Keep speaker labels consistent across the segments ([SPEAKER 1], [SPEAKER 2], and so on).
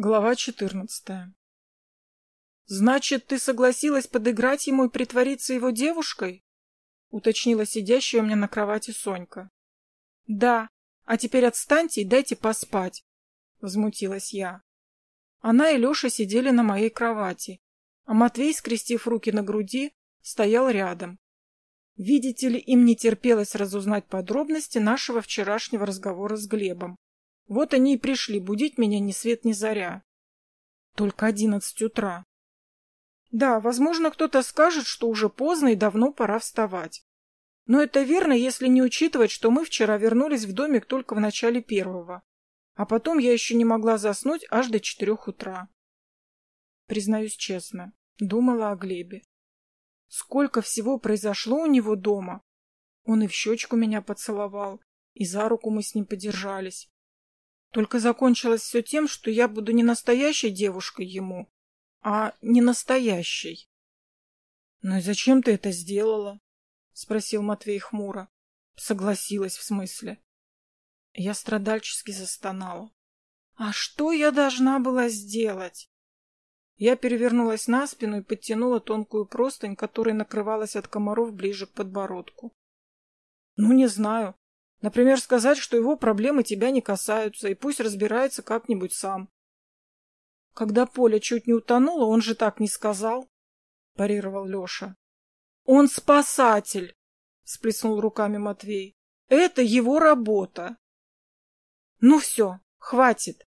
[SPEAKER 1] Глава четырнадцатая. «Значит, ты согласилась подыграть ему и притвориться его девушкой?» — уточнила сидящая у меня на кровати Сонька. «Да, а теперь отстаньте и дайте поспать», — возмутилась я. Она и Леша сидели на моей кровати, а Матвей, скрестив руки на груди, стоял рядом. Видите ли, им не терпелось разузнать подробности нашего вчерашнего разговора с Глебом. Вот они и пришли будить меня ни свет ни заря. Только одиннадцать утра. Да, возможно, кто-то скажет, что уже поздно и давно пора вставать. Но это верно, если не учитывать, что мы вчера вернулись в домик только в начале первого. А потом я еще не могла заснуть аж до четырех утра. Признаюсь честно, думала о Глебе. Сколько всего произошло у него дома. Он и в щечку меня поцеловал, и за руку мы с ним подержались. Только закончилось все тем, что я буду не настоящей девушкой ему, а не настоящей. — Ну и зачем ты это сделала? — спросил Матвей хмуро. — Согласилась в смысле. Я страдальчески застонала. — А что я должна была сделать? Я перевернулась на спину и подтянула тонкую простынь, которая накрывалась от комаров ближе к подбородку. — Ну, не знаю. Например, сказать, что его проблемы тебя не касаются, и пусть разбирается как-нибудь сам. Когда Поля чуть не утонула, он же так не сказал, — парировал Леша. — Он спасатель, — сплеснул руками Матвей. — Это его работа. — Ну все, хватит.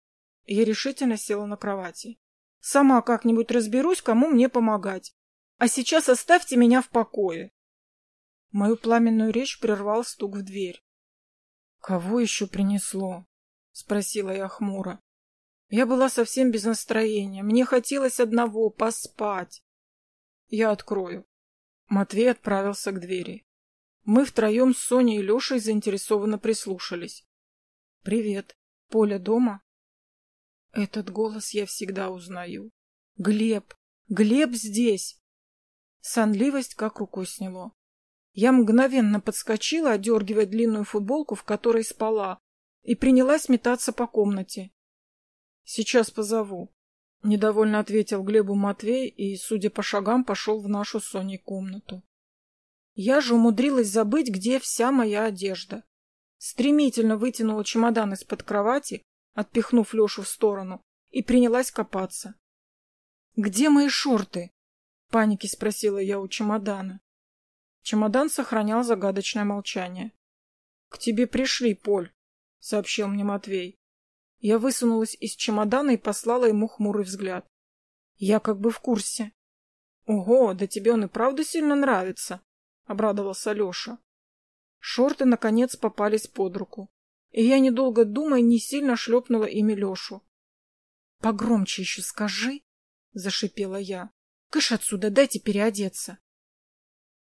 [SPEAKER 1] Я решительно села на кровати. Сама как-нибудь разберусь, кому мне помогать. А сейчас оставьте меня в покое. Мою пламенную речь прервал стук в дверь. «Кого еще принесло?» — спросила я хмуро. Я была совсем без настроения. Мне хотелось одного — поспать. Я открою. Матвей отправился к двери. Мы втроем с Соней и Лешей заинтересованно прислушались. «Привет. Поля дома?» Этот голос я всегда узнаю. «Глеб! Глеб здесь!» Сонливость как рукой сняло. Я мгновенно подскочила, одергивая длинную футболку, в которой спала, и принялась метаться по комнате. «Сейчас позову», — недовольно ответил Глебу Матвей и, судя по шагам, пошел в нашу с Соней комнату. Я же умудрилась забыть, где вся моя одежда. Стремительно вытянула чемодан из-под кровати, отпихнув Лешу в сторону, и принялась копаться. «Где мои шорты?» — в панике спросила я у чемодана. Чемодан сохранял загадочное молчание. — К тебе пришли, Поль, — сообщил мне Матвей. Я высунулась из чемодана и послала ему хмурый взгляд. Я как бы в курсе. — Ого, да тебе он и правда сильно нравится, — обрадовался Леша. Шорты, наконец, попались под руку, и я, недолго думая, не сильно шлепнула ими Лешу. — Погромче еще скажи, — зашипела я. — Кыш отсюда, дайте переодеться.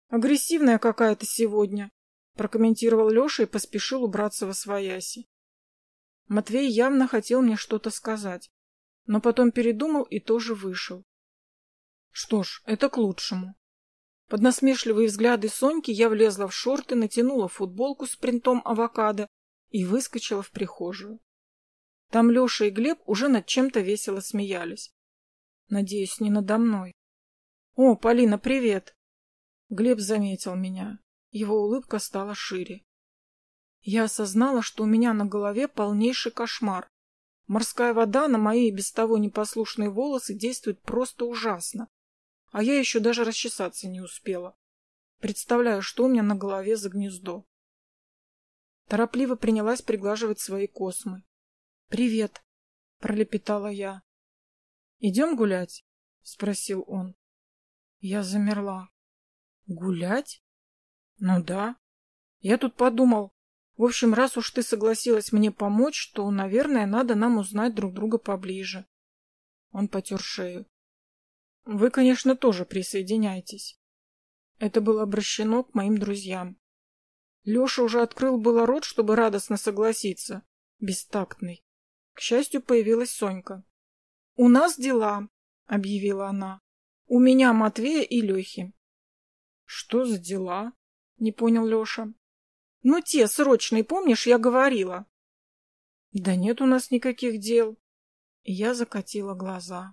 [SPEAKER 1] Агрессивная какая-то сегодня, прокомментировал Леша и поспешил убраться во свояси. Матвей явно хотел мне что-то сказать, но потом передумал и тоже вышел. Что ж, это к лучшему. Под насмешливые взгляды Соньки я влезла в шорты, натянула футболку с принтом авокадо и выскочила в прихожую. Там Леша и Глеб уже над чем-то весело смеялись. Надеюсь, не надо мной. — О, Полина, привет! Глеб заметил меня. Его улыбка стала шире. Я осознала, что у меня на голове полнейший кошмар. Морская вода на мои без того непослушные волосы действует просто ужасно. А я еще даже расчесаться не успела. Представляю, что у меня на голове за гнездо. Торопливо принялась приглаживать свои космы. «Привет», — пролепетала я. «Идем гулять?» — спросил он. Я замерла. Гулять? Ну да. Я тут подумал. В общем, раз уж ты согласилась мне помочь, то, наверное, надо нам узнать друг друга поближе. Он потер шею. Вы, конечно, тоже присоединяйтесь. Это было обращено к моим друзьям. Леша уже открыл было рот, чтобы радостно согласиться. Бестактный. К счастью, появилась Сонька. — У нас дела, — объявила она. — У меня Матвея и Лехи. Что за дела? Не понял Леша. Ну, те срочные, помнишь, я говорила. Да нет у нас никаких дел. Я закатила глаза.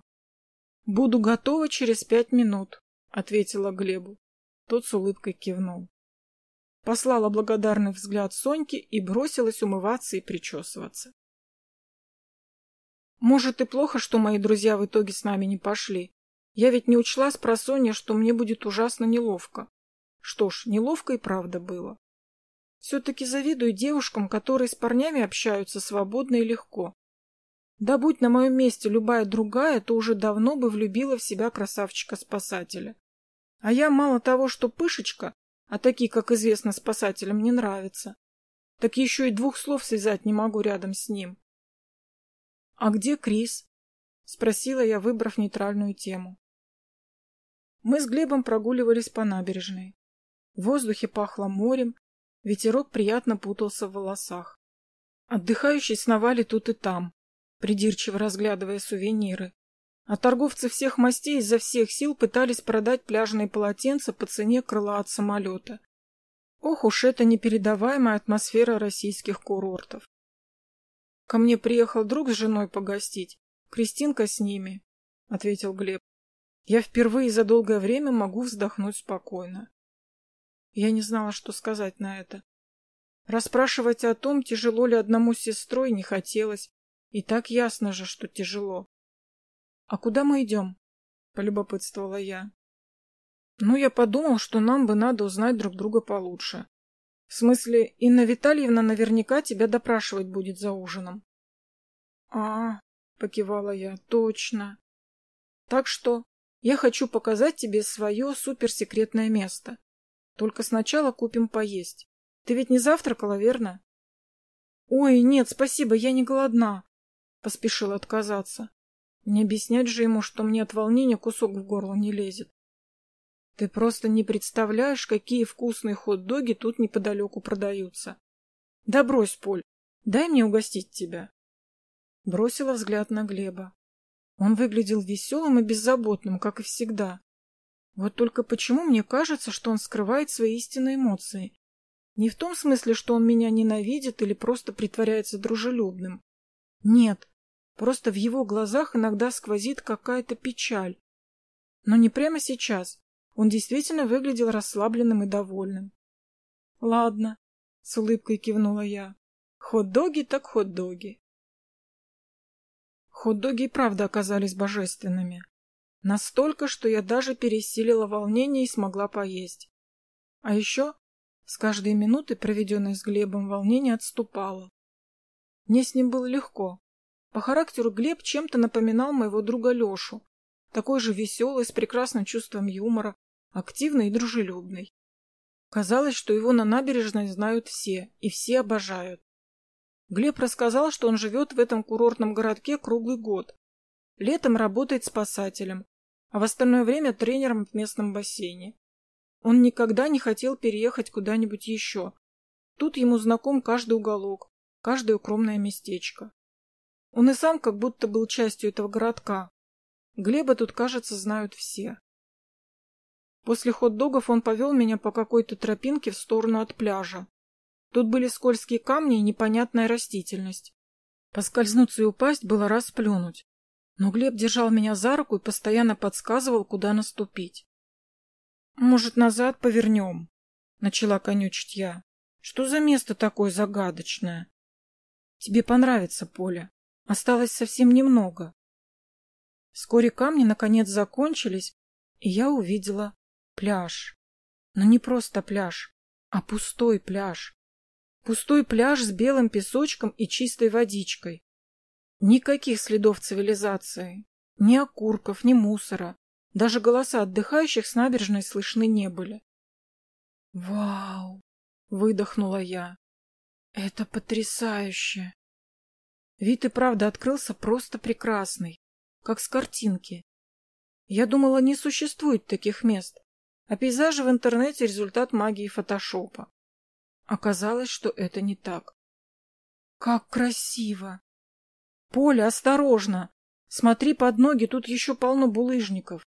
[SPEAKER 1] «Буду готова через пять минут», — ответила Глебу. Тот с улыбкой кивнул. Послала благодарный взгляд Соньке и бросилась умываться и причесываться. Может, и плохо, что мои друзья в итоге с нами не пошли. Я ведь не учла с просонья, что мне будет ужасно неловко. Что ж, неловко и правда было. Все-таки завидую девушкам, которые с парнями общаются свободно и легко. Да будь на моем месте любая другая, то уже давно бы влюбила в себя красавчика-спасателя. А я мало того, что пышечка, а такие, как известно, спасателям не нравятся, так еще и двух слов связать не могу рядом с ним. — А где Крис? — спросила я, выбрав нейтральную тему. Мы с Глебом прогуливались по набережной. В воздухе пахло морем, ветерок приятно путался в волосах. Отдыхающие сновали тут и там, придирчиво разглядывая сувениры. А торговцы всех мастей изо всех сил пытались продать пляжные полотенца по цене крыла от самолета. Ох уж эта непередаваемая атмосфера российских курортов. Ко мне приехал друг с женой погостить. Кристинка с ними, — ответил Глеб. Я впервые за долгое время могу вздохнуть спокойно. Я не знала, что сказать на это. Расспрашивать о том, тяжело ли одному сестрой, не хотелось. И так ясно же, что тяжело. — А куда мы идем? — полюбопытствовала я. — Ну, я подумал, что нам бы надо узнать друг друга получше. В смысле, Инна Витальевна наверняка тебя допрашивать будет за ужином. — А, — покивала я, — точно. Так что я хочу показать тебе свое суперсекретное место. Только сначала купим поесть. Ты ведь не завтракала, верно? — Ой, нет, спасибо, я не голодна. Поспешил отказаться. Не объяснять же ему, что мне от волнения кусок в горло не лезет. Ты просто не представляешь, какие вкусные хот-доги тут неподалеку продаются. Да брось, Поль, дай мне угостить тебя. Бросила взгляд на Глеба. Он выглядел веселым и беззаботным, как и всегда. Вот только почему мне кажется, что он скрывает свои истинные эмоции? Не в том смысле, что он меня ненавидит или просто притворяется дружелюбным. Нет, Просто в его глазах иногда сквозит какая-то печаль. Но не прямо сейчас. Он действительно выглядел расслабленным и довольным. — Ладно, — с улыбкой кивнула я. — Хот-доги так хот-доги. Хот-доги и правда оказались божественными. Настолько, что я даже пересилила волнение и смогла поесть. А еще с каждой минуты, проведенной с Глебом, волнение отступало. Мне с ним было легко. По характеру Глеб чем-то напоминал моего друга Лешу. Такой же веселый, с прекрасным чувством юмора, активный и дружелюбный. Казалось, что его на набережной знают все, и все обожают. Глеб рассказал, что он живет в этом курортном городке круглый год. Летом работает спасателем, а в остальное время тренером в местном бассейне. Он никогда не хотел переехать куда-нибудь еще. Тут ему знаком каждый уголок, каждое укромное местечко. Он и сам как будто был частью этого городка. Глеба тут, кажется, знают все. После хот-догов он повел меня по какой-то тропинке в сторону от пляжа. Тут были скользкие камни и непонятная растительность. Поскользнуться и упасть было расплюнуть. Но Глеб держал меня за руку и постоянно подсказывал, куда наступить. «Может, назад повернем?» — начала конючить я. «Что за место такое загадочное?» «Тебе понравится, Поля. Осталось совсем немного. Вскоре камни наконец закончились, и я увидела пляж. Но не просто пляж, а пустой пляж. Пустой пляж с белым песочком и чистой водичкой. Никаких следов цивилизации, ни окурков, ни мусора. Даже голоса отдыхающих с набережной слышны не были. «Вау!» — выдохнула я. «Это потрясающе!» Вид и правда открылся просто прекрасный, как с картинки. Я думала, не существует таких мест, а пейзажи в интернете — результат магии фотошопа. Оказалось, что это не так. Как красиво! Поля, осторожно! Смотри под ноги, тут еще полно булыжников.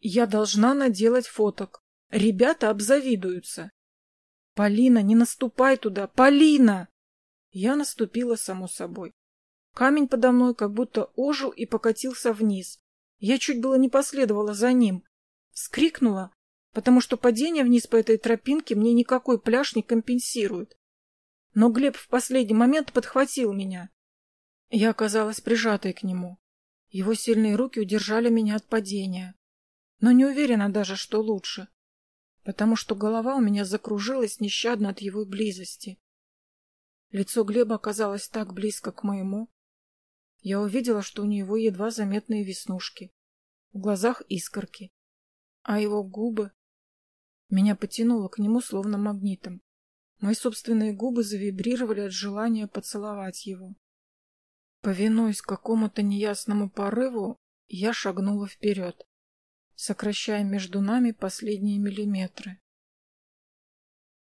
[SPEAKER 1] Я должна наделать фоток. Ребята обзавидуются. Полина, не наступай туда! Полина! Я наступила само собой. Камень подо мной как будто ожил и покатился вниз. Я чуть было не последовала за ним. Вскрикнула, потому что падение вниз по этой тропинке мне никакой пляж не компенсирует. Но Глеб в последний момент подхватил меня. Я оказалась прижатой к нему. Его сильные руки удержали меня от падения. Но не уверена даже, что лучше, потому что голова у меня закружилась нещадно от его близости. Лицо Глеба оказалось так близко к моему. Я увидела, что у него едва заметные веснушки, в глазах искорки, а его губы... Меня потянуло к нему словно магнитом. Мои собственные губы завибрировали от желания поцеловать его. Повинуясь какому-то неясному порыву, я шагнула вперед, сокращая между нами последние миллиметры.